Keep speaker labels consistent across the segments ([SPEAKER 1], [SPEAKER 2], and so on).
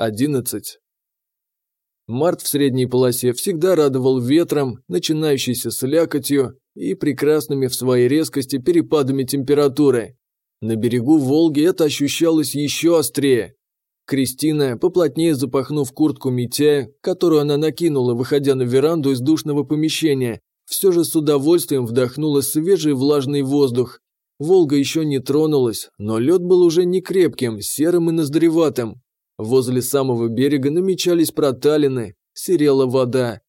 [SPEAKER 1] 11. Март в средней полосе всегда радовал ветром, начинающейся слякотью и прекрасными в своей резкости перепадами температуры. На берегу Волги это ощущалось еще острее. Кристина, поплотнее запахнув куртку Митяя, которую она накинула, выходя на веранду из душного помещения, все же с удовольствием вдохнула свежий влажный воздух. Волга еще не тронулась, но лед был уже не крепким, серым и ноздреватым. Возле самого берега намечались проталины, серела вода.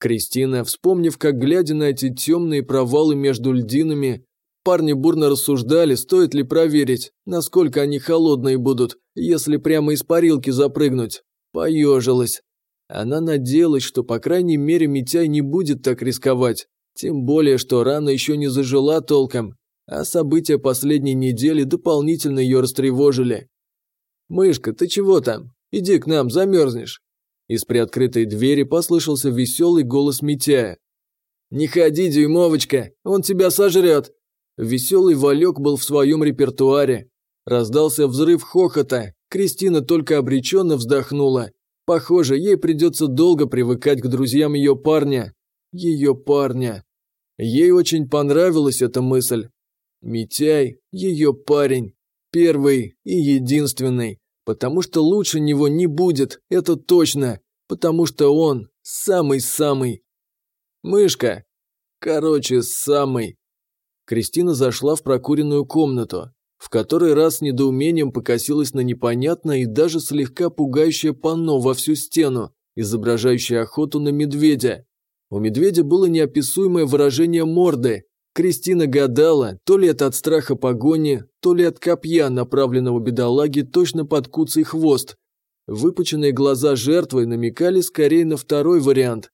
[SPEAKER 1] Кристина, вспомнив, как глядя на эти темные провалы между льдинами, парни бурно рассуждали, стоит ли проверить, насколько они холодные будут, если прямо из парилки запрыгнуть. Поежилась. Она надеялась, что по крайней мере Митяй не будет так рисковать. Тем более, что рана еще не зажила толком, а события последней недели дополнительно ее растревожили. «Мышка, ты чего там? Иди к нам, замерзнешь!» Из приоткрытой двери послышался веселый голос Митяя. «Не ходи, дюймовочка, он тебя сожрет!» Веселый Валек был в своем репертуаре. Раздался взрыв хохота, Кристина только обреченно вздохнула. Похоже, ей придется долго привыкать к друзьям ее парня. Ее парня. Ей очень понравилась эта мысль. Митяй – ее парень. Первый и единственный, потому что лучше него не будет, это точно, потому что он самый-самый. Мышка. Короче, самый. Кристина зашла в прокуренную комнату, в которой раз с недоумением покосилась на непонятное и даже слегка пугающее панно во всю стену, изображающее охоту на медведя. У медведя было неописуемое выражение морды, Кристина гадала, то ли это от страха погони, то ли от копья, направленного бедолаги точно под куцый хвост. Выпученные глаза жертвы намекали скорее на второй вариант.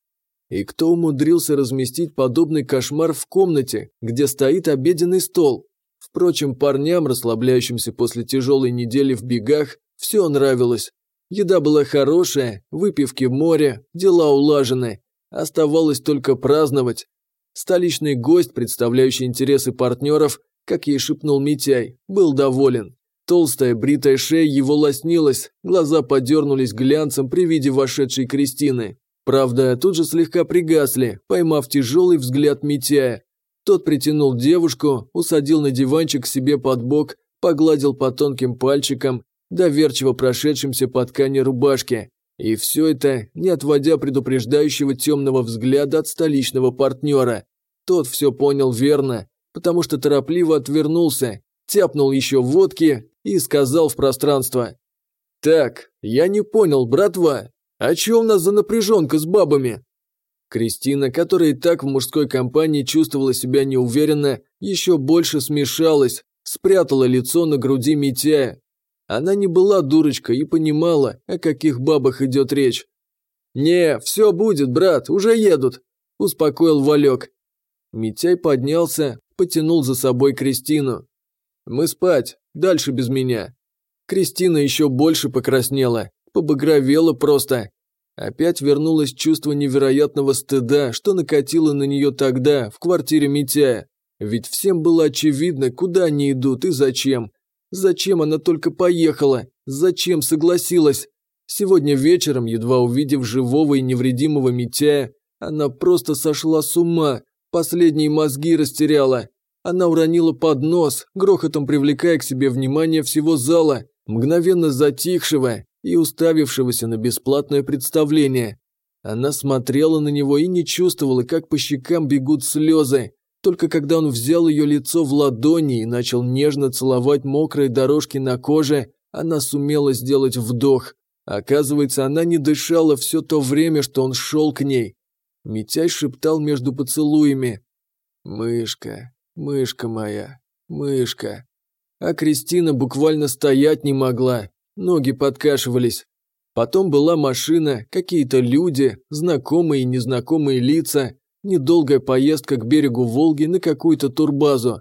[SPEAKER 1] И кто умудрился разместить подобный кошмар в комнате, где стоит обеденный стол? Впрочем, парням, расслабляющимся после тяжелой недели в бегах, все нравилось. Еда была хорошая, выпивки море, дела улажены. Оставалось только праздновать. Столичный гость, представляющий интересы партнеров, как ей шепнул Митяй, был доволен. Толстая бритая шея его лоснилась, глаза подернулись глянцем при виде вошедшей Кристины. Правда, тут же слегка пригасли, поймав тяжелый взгляд Митяя. Тот притянул девушку, усадил на диванчик себе под бок, погладил по тонким пальчикам, доверчиво прошедшимся по ткани рубашки. И все это, не отводя предупреждающего темного взгляда от столичного партнера. Тот все понял верно, потому что торопливо отвернулся, тяпнул еще водки и сказал в пространство. «Так, я не понял, братва, а че у нас за напряженка с бабами?» Кристина, которая и так в мужской компании чувствовала себя неуверенно, еще больше смешалась, спрятала лицо на груди Митяя, она не была дурочкой и понимала, о каких бабах идет речь. «Не, все будет, брат, уже едут», – успокоил Валек. Митяй поднялся, потянул за собой Кристину. «Мы спать, дальше без меня». Кристина еще больше покраснела, побагровела просто. Опять вернулось чувство невероятного стыда, что накатило на нее тогда, в квартире Митяя. Ведь всем было очевидно, куда они идут и зачем. Зачем она только поехала? Зачем согласилась? Сегодня вечером, едва увидев живого и невредимого Митяя, она просто сошла с ума, последние мозги растеряла. Она уронила поднос, грохотом привлекая к себе внимание всего зала, мгновенно затихшего и уставившегося на бесплатное представление. Она смотрела на него и не чувствовала, как по щекам бегут слезы. Только когда он взял ее лицо в ладони и начал нежно целовать мокрые дорожки на коже, она сумела сделать вдох. Оказывается, она не дышала все то время, что он шел к ней. Митяй шептал между поцелуями. «Мышка, мышка моя, мышка». А Кристина буквально стоять не могла, ноги подкашивались. Потом была машина, какие-то люди, знакомые и незнакомые лица, Недолгая поездка к берегу Волги на какую-то турбазу.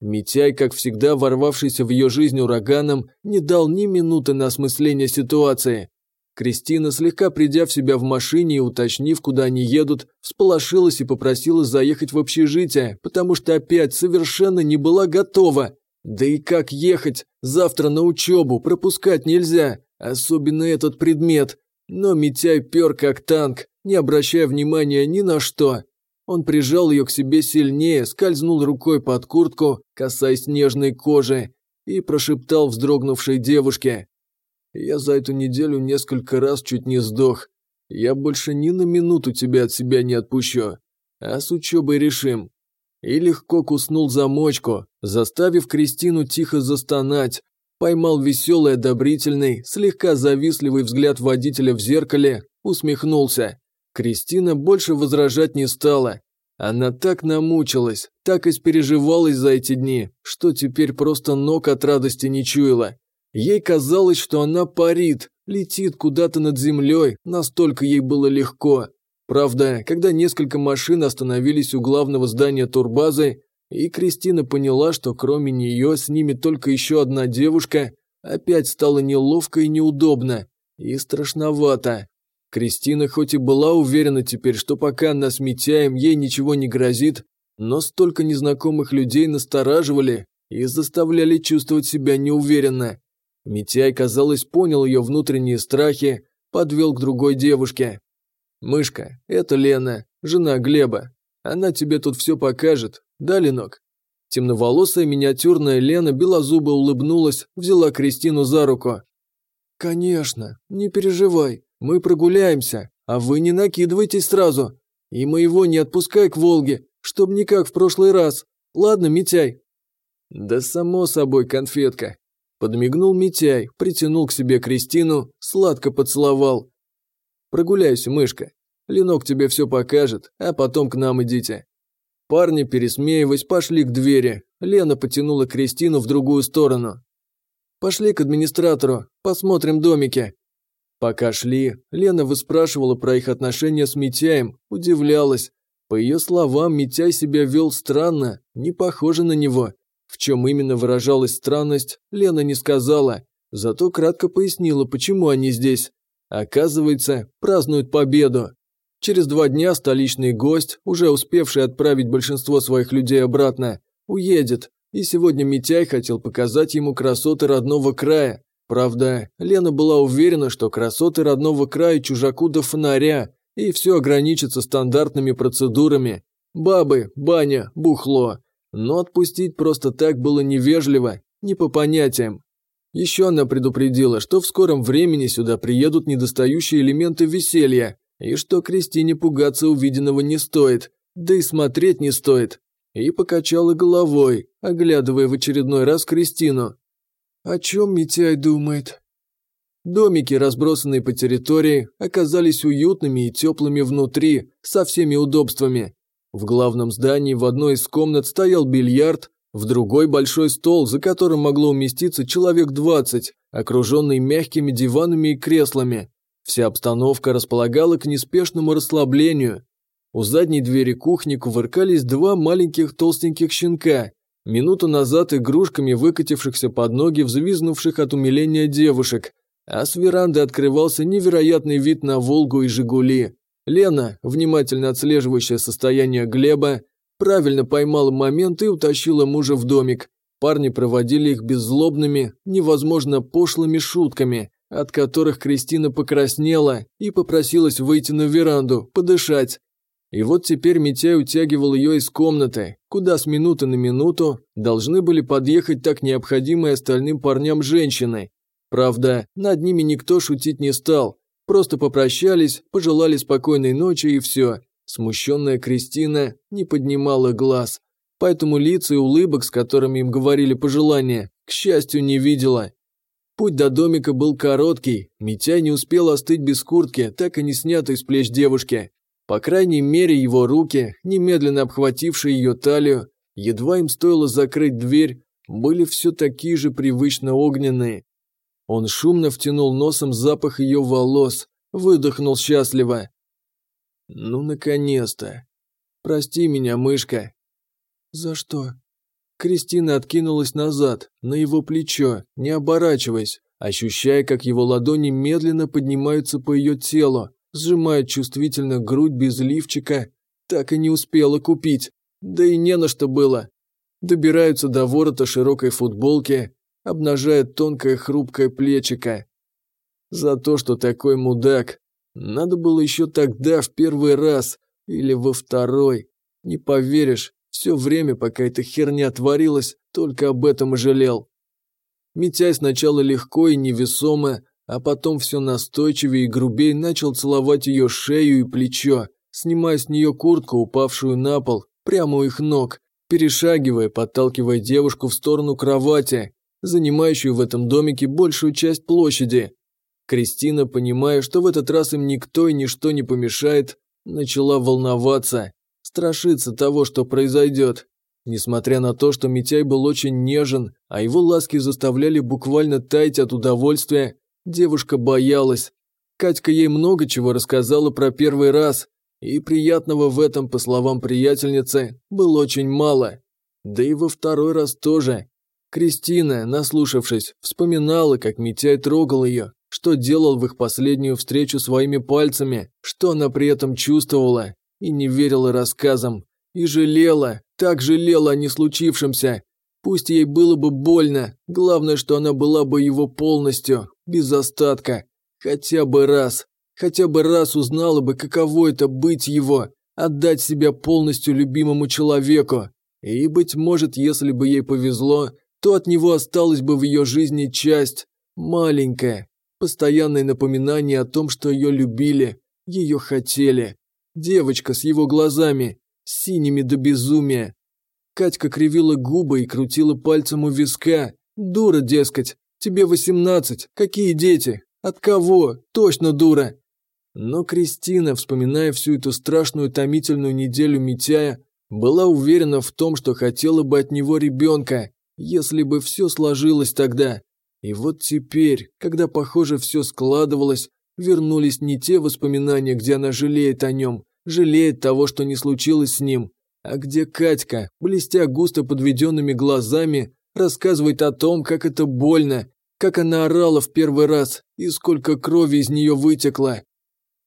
[SPEAKER 1] Митяй, как всегда ворвавшийся в ее жизнь ураганом, не дал ни минуты на осмысление ситуации. Кристина, слегка придя в себя в машине и уточнив, куда они едут, всполошилась и попросила заехать в общежитие, потому что опять совершенно не была готова. Да и как ехать? Завтра на учебу, пропускать нельзя. особенно этот предмет. Но Митяй пер как танк, не обращая внимания ни на что. Он прижал ее к себе сильнее, скользнул рукой под куртку, касаясь нежной кожи, и прошептал вздрогнувшей девушке. «Я за эту неделю несколько раз чуть не сдох. Я больше ни на минуту тебя от себя не отпущу. А с учебой решим». И легко куснул замочку, заставив Кристину тихо застонать, поймал веселый, одобрительный, слегка завистливый взгляд водителя в зеркале, усмехнулся. Кристина больше возражать не стала. Она так намучилась, так испереживалась за эти дни, что теперь просто ног от радости не чуяла. Ей казалось, что она парит, летит куда-то над землей, настолько ей было легко. Правда, когда несколько машин остановились у главного здания турбазы, и Кристина поняла, что кроме нее с ними только еще одна девушка, опять стало неловко и неудобно, и страшновато. Кристина хоть и была уверена теперь, что пока она с Митяем ей ничего не грозит, но столько незнакомых людей настораживали и заставляли чувствовать себя неуверенно. Митяй, казалось, понял ее внутренние страхи, подвел к другой девушке. «Мышка, это Лена, жена Глеба. Она тебе тут все покажет, да, Ленок?» Темноволосая миниатюрная Лена белозубо улыбнулась, взяла Кристину за руку. «Конечно, не переживай, мы прогуляемся, а вы не накидывайтесь сразу. И моего не отпускай к Волге, чтоб не как в прошлый раз. Ладно, Митяй?» «Да само собой, конфетка». Подмигнул Митяй, притянул к себе Кристину, сладко поцеловал. «Прогуляйся, мышка. Ленок тебе все покажет, а потом к нам идите». Парни, пересмеиваясь, пошли к двери. Лена потянула Кристину в другую сторону. «Пошли к администратору, посмотрим домики», Пока шли, Лена выспрашивала про их отношения с Митяем, удивлялась. По ее словам, Митяй себя вел странно, не похоже на него. В чем именно выражалась странность, Лена не сказала, зато кратко пояснила, почему они здесь. Оказывается, празднуют победу. Через два дня столичный гость, уже успевший отправить большинство своих людей обратно, уедет, и сегодня Митяй хотел показать ему красоты родного края, Правда, Лена была уверена, что красоты родного края чужаку до фонаря, и все ограничится стандартными процедурами. Бабы, баня, бухло. Но отпустить просто так было невежливо, не по понятиям. Еще она предупредила, что в скором времени сюда приедут недостающие элементы веселья, и что Кристине пугаться увиденного не стоит, да и смотреть не стоит. И покачала головой, оглядывая в очередной раз Кристину. О чем Митяй думает? Домики, разбросанные по территории, оказались уютными и теплыми внутри, со всеми удобствами. В главном здании в одной из комнат стоял бильярд, в другой большой стол, за которым могло уместиться человек 20, окруженный мягкими диванами и креслами. Вся обстановка располагала к неспешному расслаблению. У задней двери кухни кувыркались два маленьких толстеньких щенка, Минуту назад игрушками выкатившихся под ноги взвизнувших от умиления девушек, а с веранды открывался невероятный вид на Волгу и Жигули. Лена, внимательно отслеживающая состояние Глеба, правильно поймала момент и утащила мужа в домик. Парни проводили их беззлобными, невозможно пошлыми шутками, от которых Кристина покраснела и попросилась выйти на веранду, подышать. И вот теперь Митяй утягивал ее из комнаты, куда с минуты на минуту должны были подъехать так необходимые остальным парням женщины. Правда, над ними никто шутить не стал, просто попрощались, пожелали спокойной ночи и все. Смущенная Кристина не поднимала глаз, поэтому лица и улыбок, с которыми им говорили пожелания, к счастью, не видела. Путь до домика был короткий, Митяй не успел остыть без куртки, так и не снятой с плеч девушки. По крайней мере, его руки, немедленно обхватившие ее талию, едва им стоило закрыть дверь, были все такие же привычно огненные. Он шумно втянул носом запах ее волос, выдохнул счастливо. «Ну, наконец-то! Прости меня, мышка!» «За что?» Кристина откинулась назад, на его плечо, не оборачиваясь, ощущая, как его ладони медленно поднимаются по ее телу, сжимает чувствительно грудь без лифчика, так и не успела купить, да и не на что было. Добираются до ворота широкой футболки, обнажает тонкое хрупкое плечико. За то, что такой мудак. Надо было еще тогда, в первый раз, или во второй. Не поверишь, все время, пока эта херня творилась, только об этом и жалел. Митяй сначала легко и невесомо, а потом все настойчивее и грубее начал целовать ее шею и плечо, снимая с нее куртку, упавшую на пол, прямо у их ног, перешагивая, подталкивая девушку в сторону кровати, занимающую в этом домике большую часть площади. Кристина, понимая, что в этот раз им никто и ничто не помешает, начала волноваться, страшиться того, что произойдет. Несмотря на то, что Митяй был очень нежен, а его ласки заставляли буквально таять от удовольствия, девушка боялась. Катька ей много чего рассказала про первый раз, и приятного в этом, по словам приятельницы, было очень мало. Да и во второй раз тоже. Кристина, наслушавшись, вспоминала, как Митяй трогал ее, что делал в их последнюю встречу своими пальцами, что она при этом чувствовала, и не верила рассказам, и жалела, так жалела о не случившемся. Пусть ей было бы больно, главное, что она была бы его полностью, без остатка. Хотя бы раз, хотя бы раз узнала бы, каково это быть его, отдать себя полностью любимому человеку. И, быть может, если бы ей повезло, то от него осталась бы в ее жизни часть, маленькая, постоянное напоминание о том, что ее любили, ее хотели. Девочка с его глазами, синими до безумия. Катька кривила губы и крутила пальцем у виска. Дура, дескать, тебе восемнадцать, какие дети? От кого? Точно дура. Но Кристина, вспоминая всю эту страшную томительную неделю Митяя, была уверена в том, что хотела бы от него ребенка, если бы все сложилось тогда. И вот теперь, когда, похоже, все складывалось, вернулись не те воспоминания, где она жалеет о нем, жалеет того, что не случилось с ним, а где Катька, блестя густо подведенными глазами, рассказывает о том, как это больно, как она орала в первый раз и сколько крови из нее вытекло.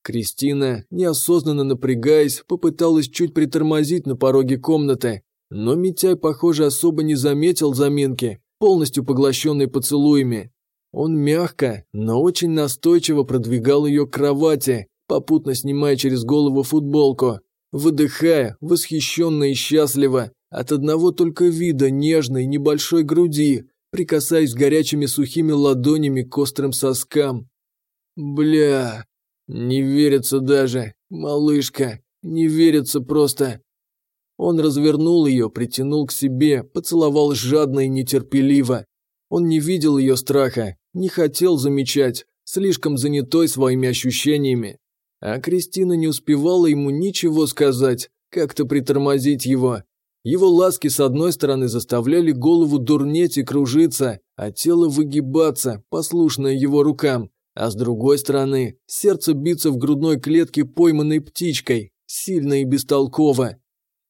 [SPEAKER 1] Кристина, неосознанно напрягаясь, попыталась чуть притормозить на пороге комнаты, но Митяй, похоже, особо не заметил заминки, полностью поглощенной поцелуями. Он мягко, но очень настойчиво продвигал ее к кровати, попутно снимая через голову футболку, выдыхая, восхищенно и счастливо, от одного только вида нежной небольшой груди, прикасаясь горячими сухими ладонями к острым соскам. Бля, не верится даже, малышка, не верится просто. Он развернул ее, притянул к себе, поцеловал жадно и нетерпеливо. Он не видел ее страха, не хотел замечать, слишком занятой своими ощущениями. А Кристина не успевала ему ничего сказать, как-то притормозить его. Его ласки с одной стороны заставляли голову дурнеть и кружиться, а тело выгибаться, послушное его рукам, а с другой стороны сердце биться в грудной клетке пойманной птичкой, сильно и бестолково.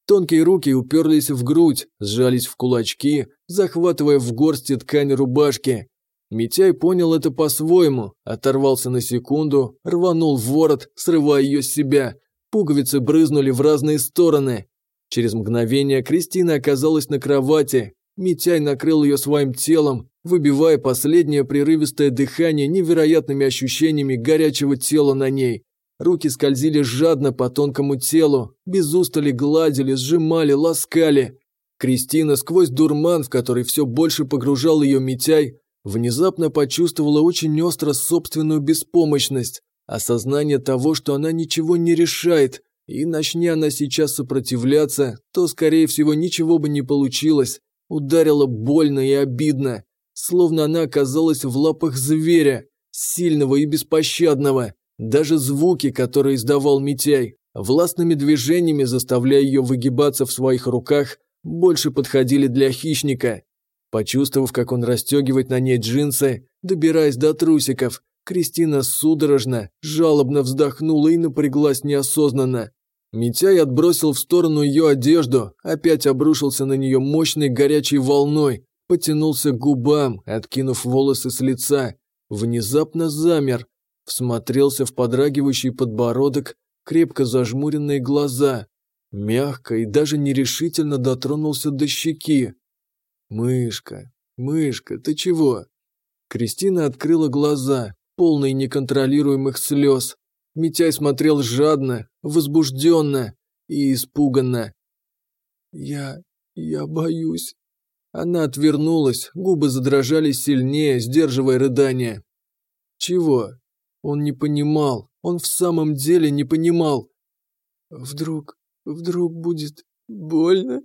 [SPEAKER 1] Тонкие руки уперлись в грудь, сжались в кулачки, захватывая в горсти ткань рубашки, Митяй понял это по-своему, оторвался на секунду, рванул в ворот, срывая ее с себя. Пуговицы брызнули в разные стороны. Через мгновение Кристина оказалась на кровати. Митяй накрыл ее своим телом, выбивая последнее прерывистое дыхание невероятными ощущениями горячего тела на ней. Руки скользили жадно по тонкому телу, без устали гладили, сжимали, ласкали. Кристина сквозь дурман, в который все больше погружал ее Митяй, внезапно почувствовала очень остро собственную беспомощность, осознание того, что она ничего не решает, и начни она сейчас сопротивляться, то, скорее всего, ничего бы не получилось. Ударила больно и обидно, словно она оказалась в лапах зверя, сильного и беспощадного. Даже звуки, которые издавал Митяй, властными движениями заставляя ее выгибаться в своих руках, больше подходили для хищника. Почувствовав, как он расстегивает на ней джинсы, добираясь до трусиков, Кристина судорожно, жалобно вздохнула и напряглась неосознанно. Митяй отбросил в сторону ее одежду, опять обрушился на нее мощной горячей волной, потянулся к губам, откинув волосы с лица, внезапно замер, всмотрелся в подрагивающий подбородок, крепко зажмуренные глаза, мягко и даже нерешительно дотронулся до щеки. «Мышка, мышка, ты чего?» Кристина открыла глаза, полный неконтролируемых слез. Митяй смотрел жадно, возбужденно и испуганно. «Я... я боюсь». Она отвернулась, губы задрожали сильнее, сдерживая рыдание. «Чего?» Он не понимал, он в самом деле не понимал. «Вдруг... вдруг будет больно?»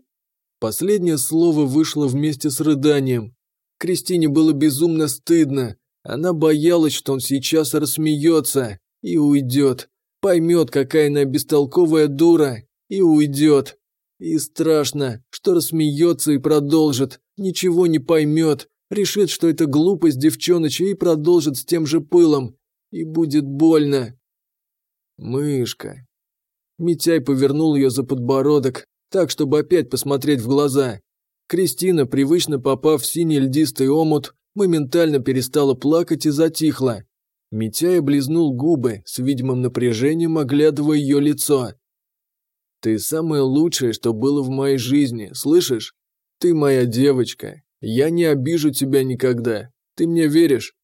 [SPEAKER 1] Последнее слово вышло вместе с рыданием. Кристине было безумно стыдно. Она боялась, что он сейчас рассмеется и уйдет. Поймет, какая она бестолковая дура, и уйдет. И страшно, что рассмеется и продолжит, ничего не поймет, решит, что это глупость девчоноча и продолжит с тем же пылом. И будет больно. Мышка. Митяй повернул ее за подбородок, так, чтобы опять посмотреть в глаза. Кристина, привычно попав в синий льдистый омут, моментально перестала плакать и затихла. Митяй облизнул губы, с видимым напряжением оглядывая ее лицо. «Ты самое лучшее, что было в моей жизни, слышишь? Ты моя девочка. Я не обижу тебя никогда. Ты мне веришь?»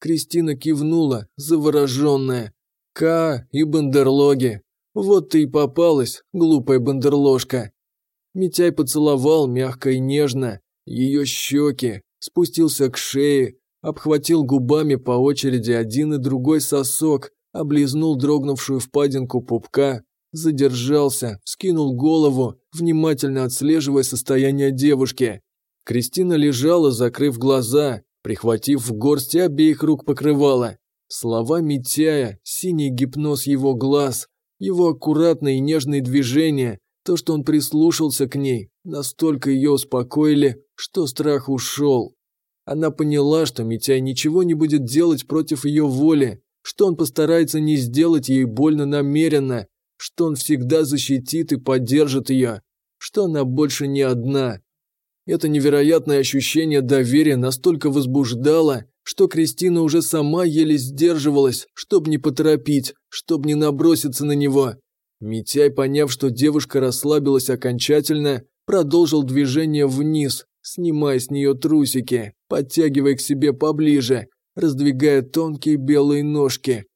[SPEAKER 1] Кристина кивнула, завороженная. «Ка и бандерлоги. Вот ты и попалась, глупая бандерложка». Митяй поцеловал мягко и нежно ее щеки, спустился к шее, обхватил губами по очереди один и другой сосок, облизнул дрогнувшую впадинку пупка, задержался, вскинул голову, внимательно отслеживая состояние девушки. Кристина лежала, закрыв глаза, прихватив в горсти обеих рук покрывала. Слова Митяя, синий гипноз его глаз, его аккуратные и нежные движения, то, что он прислушался к ней, настолько ее успокоили, что страх ушел. Она поняла, что Митяй ничего не будет делать против ее воли, что он постарается не сделать ей больно намеренно, что он всегда защитит и поддержит ее, что она больше не одна. Это невероятное ощущение доверия настолько возбуждало, что Кристина уже сама еле сдерживалась, чтобы не поторопить, чтобы не наброситься на него. Митяй, поняв, что девушка расслабилась окончательно, продолжил движение вниз, снимая с нее трусики, подтягивая к себе поближе, раздвигая тонкие белые ножки.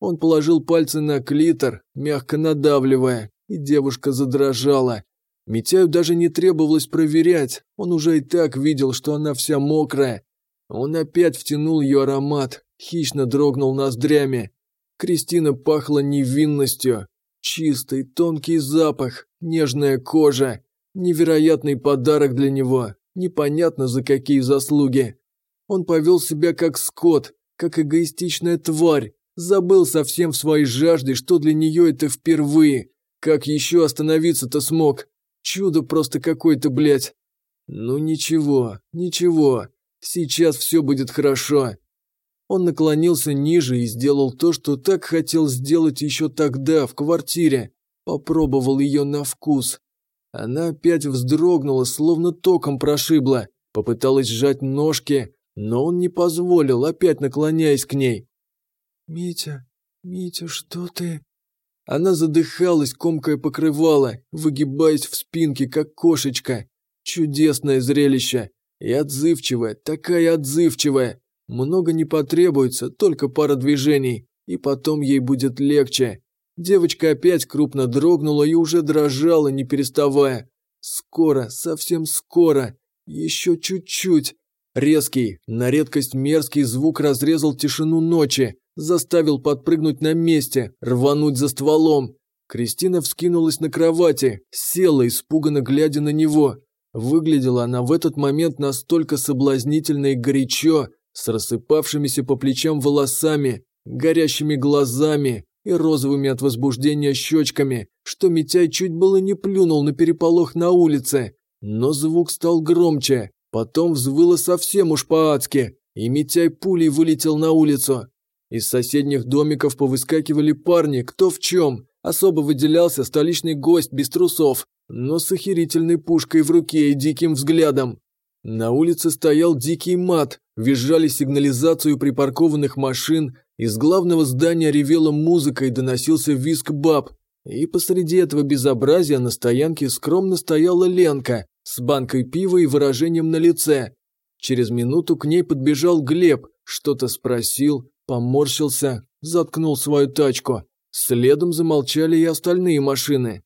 [SPEAKER 1] Он положил пальцы на клитор, мягко надавливая, и девушка задрожала. Митяю даже не требовалось проверять, он уже и так видел, что она вся мокрая. Он опять втянул ее аромат, хищно дрогнул ноздрями. Кристина пахла невинностью. Чистый, тонкий запах, нежная кожа. Невероятный подарок для него, непонятно за какие заслуги. Он повел себя как скот, как эгоистичная тварь, забыл совсем в своей жажде, что для нее это впервые. Как еще остановиться-то смог? Чудо просто какое-то, блядь. Ну ничего, ничего, сейчас все будет хорошо. Он наклонился ниже и сделал то, что так хотел сделать еще тогда, в квартире. Попробовал ее на вкус. Она опять вздрогнула, словно током прошибла. Попыталась сжать ножки, но он не позволил, опять наклоняясь к ней. «Митя, Митя, что ты?» Она задыхалась, комкая покрывала, выгибаясь в спинке, как кошечка. Чудесное зрелище. И отзывчивая, такая отзывчивая. Много не потребуется, только пара движений, и потом ей будет легче. Девочка опять крупно дрогнула и уже дрожала, не переставая. Скоро, совсем скоро, еще чуть-чуть. Резкий, на редкость мерзкий звук разрезал тишину ночи, заставил подпрыгнуть на месте, рвануть за стволом. Кристина вскинулась на кровати, села, испуганно глядя на него. Выглядела она в этот момент настолько соблазнительно и горячо, с рассыпавшимися по плечам волосами, горящими глазами, и розовыми от возбуждения щечками, что Митяй чуть было не плюнул на переполох на улице. Но звук стал громче, потом взвыло совсем уж по-адски, и Митяй пулей вылетел на улицу. Из соседних домиков повыскакивали парни, кто в чем. Особо выделялся столичный гость без трусов, но с охерительной пушкой в руке и диким взглядом. На улице стоял дикий мат, визжали сигнализацию припаркованных машин, из главного здания ревела музыка и доносился визг баб. И посреди этого безобразия на стоянке скромно стояла Ленка с банкой пива и выражением на лице. Через минуту к ней подбежал Глеб, что-то спросил, поморщился, заткнул свою тачку. Следом замолчали и остальные машины.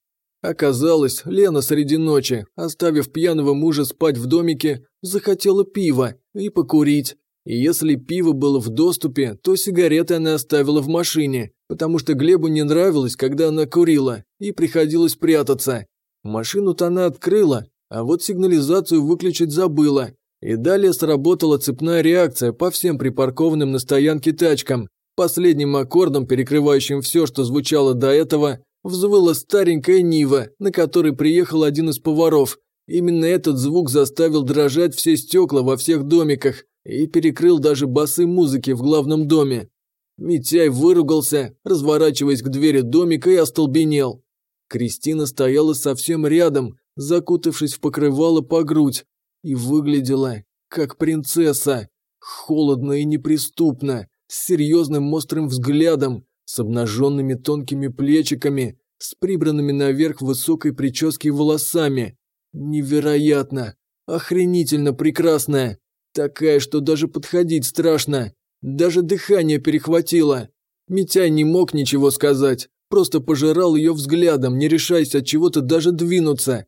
[SPEAKER 1] Оказалось, Лена среди ночи, оставив пьяного мужа спать в домике, захотела пива и покурить. И если пиво было в доступе, то сигареты она оставила в машине, потому что Глебу не нравилось, когда она курила, и приходилось прятаться. Машину-то она открыла, а вот сигнализацию выключить забыла. И далее сработала цепная реакция по всем припаркованным на стоянке тачкам. Последним аккордом, перекрывающим все, что звучало до этого, взвыла старенькая Нива, на которой приехал один из поваров. Именно этот звук заставил дрожать все стекла во всех домиках, и перекрыл даже басы музыки в главном доме. Митяй выругался, разворачиваясь к двери домика и остолбенел. Кристина стояла совсем рядом, закутавшись в покрывало по грудь, и выглядела как принцесса, холодно и неприступно, с серьезным острым взглядом, с обнаженными тонкими плечиками, с прибранными наверх высокой прической волосами. Невероятно, охренительно прекрасная. Такая, что даже подходить страшно. Даже дыхание перехватило. Митяй не мог ничего сказать, просто пожирал ее взглядом, не решаясь от чего-то даже двинуться.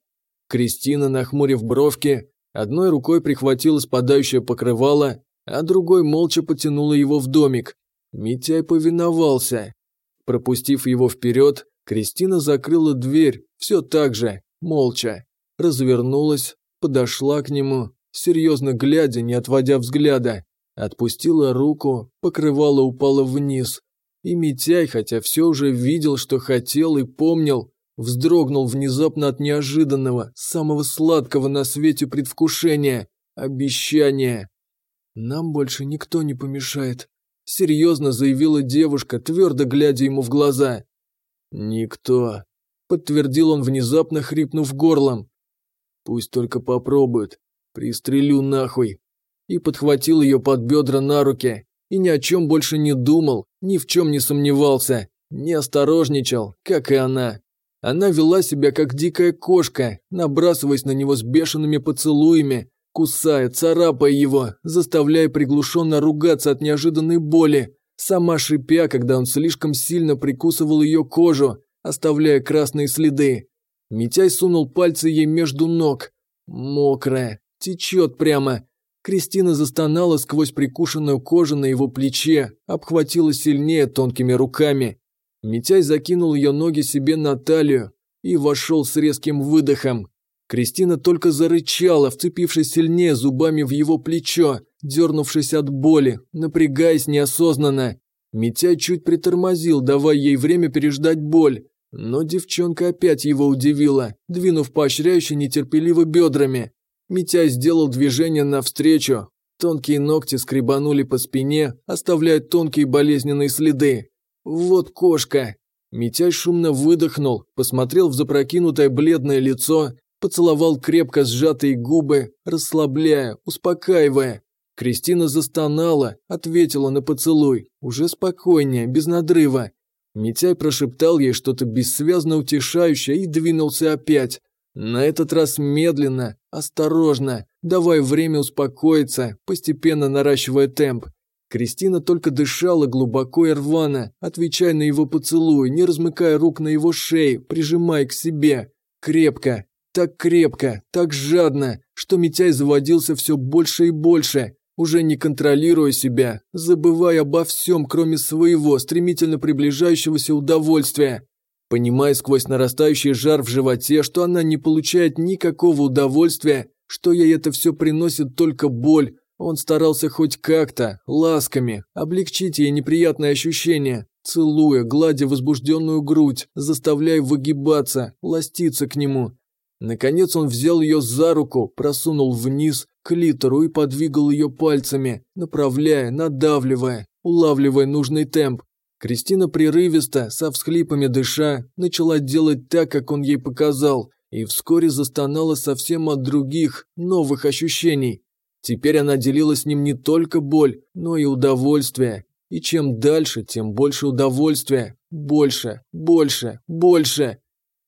[SPEAKER 1] Кристина, нахмурив бровки, одной рукой прихватила спадающее покрывало, а другой молча потянула его в домик. Митяй повиновался. Пропустив его вперед, Кристина закрыла дверь, все так же, молча. Развернулась, подошла к нему серьезно глядя, не отводя взгляда. Отпустила руку, покрывало упало вниз. И Митяй, хотя все уже видел, что хотел и помнил, вздрогнул внезапно от неожиданного, самого сладкого на свете предвкушения, обещания. «Нам больше никто не помешает», – серьезно заявила девушка, твердо глядя ему в глаза. «Никто», – подтвердил он внезапно, хрипнув горлом. «Пусть только попробуют, Пристрелю нахуй. И подхватил ее под бедра на руки. И ни о чем больше не думал, ни в чем не сомневался. Не осторожничал, как и она. Она вела себя как дикая кошка, набрасываясь на него с бешеными поцелуями, кусая, царапая его, заставляя приглушенно ругаться от неожиданной боли, сама шипя, когда он слишком сильно прикусывал ее кожу, оставляя красные следы. Митяй сунул пальцы ей между ног. Мокрая, Течет прямо. Кристина застонала сквозь прикушенную кожу на его плече, обхватила сильнее тонкими руками. Митяй закинул ее ноги себе на талию и вошел с резким выдохом. Кристина только зарычала, вцепившись сильнее зубами в его плечо, дернувшись от боли, напрягаясь неосознанно. Митяй чуть притормозил, давая ей время переждать боль. Но девчонка опять его удивила, двинув поощряюще нетерпеливо бедрами. Митяй сделал движение навстречу. Тонкие ногти скребанули по спине, оставляя тонкие болезненные следы. Вот кошка. Митяй шумно выдохнул, посмотрел в запрокинутое бледное лицо, поцеловал крепко сжатые губы, расслабляя, успокаивая. Кристина застонала, ответила на поцелуй, уже спокойнее, без надрыва. Митяй прошептал ей что-то бессвязно утешающее и двинулся опять. На этот раз медленно, осторожно, давая время успокоиться, постепенно наращивая темп. Кристина только дышала глубоко и рвано, отвечая на его поцелуй, не размыкая рук на его шее, прижимая к себе. Крепко, так крепко, так жадно, что Митяй заводился все больше и больше, уже не контролируя себя, забывая обо всем, кроме своего стремительно приближающегося удовольствия понимая сквозь нарастающий жар в животе, что она не получает никакого удовольствия, что ей это все приносит только боль, он старался хоть как-то, ласками, облегчить ей неприятные ощущения, целуя, гладя возбужденную грудь, заставляя выгибаться, ластиться к нему. Наконец он взял ее за руку, просунул вниз к литеру и подвигал ее пальцами, направляя, надавливая, улавливая нужный темп. Кристина прерывисто, со всхлипами дыша, начала делать так, как он ей показал, и вскоре застонала совсем от других, новых ощущений. Теперь она делила с ним не только боль, но и удовольствие. И чем дальше, тем больше удовольствия. Больше, больше, больше.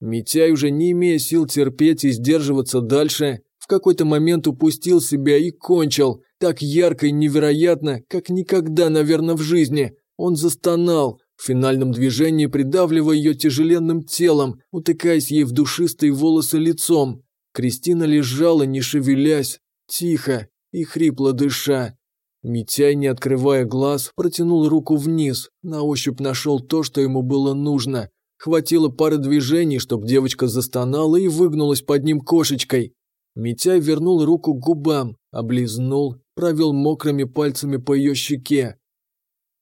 [SPEAKER 1] Митяй, уже не имея сил терпеть и сдерживаться дальше, в какой-то момент упустил себя и кончил, Так ярко и невероятно, как никогда, наверное, в жизни. Он застонал, в финальном движении придавливая ее тяжеленным телом, утыкаясь ей в душистые волосы лицом. Кристина лежала, не шевелясь, тихо и хрипло дыша. Митяй, не открывая глаз, протянул руку вниз, на ощупь нашел то, что ему было нужно. Хватило пары движений, чтобы девочка застонала и выгнулась под ним кошечкой. Митяй вернул руку к губам, облизнул, провел мокрыми пальцами по ее щеке.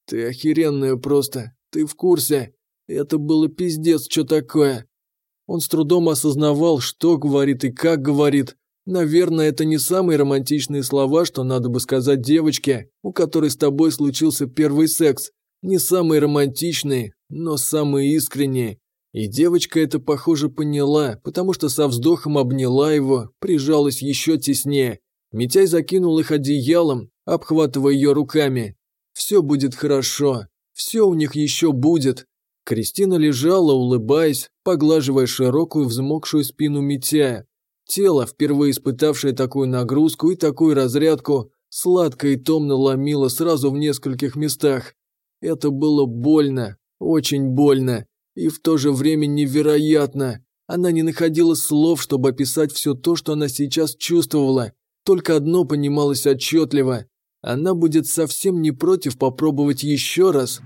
[SPEAKER 1] «Ты охеренная просто, ты в курсе? Это было пиздец, что такое?» Он с трудом осознавал, что говорит и как говорит. Наверное, это не самые романтичные слова, что надо бы сказать девочке, у которой с тобой случился первый секс. Не самые романтичные, но самые искренние. И девочка это, похоже, поняла, потому что со вздохом обняла его, прижалась еще теснее. Митяй закинул их одеялом, обхватывая ее руками. «Все будет хорошо. Все у них еще будет». Кристина лежала, улыбаясь, поглаживая широкую взмокшую спину Митяя. Тело, впервые испытавшее такую нагрузку и такую разрядку, сладко и томно ломило сразу в нескольких местах. Это было больно, очень больно. И в то же время невероятно. Она не находила слов, чтобы описать все то, что она сейчас чувствовала. Только одно понималось отчетливо. Она будет совсем не против попробовать еще раз.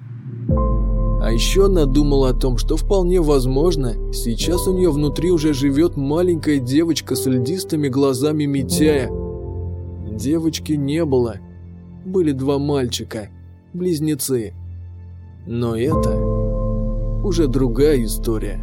[SPEAKER 1] А еще она думала о том, что вполне возможно, сейчас у нее внутри уже живет маленькая девочка с льдистыми глазами Митяя. Девочки не было. Были два мальчика, близнецы. Но это уже другая история.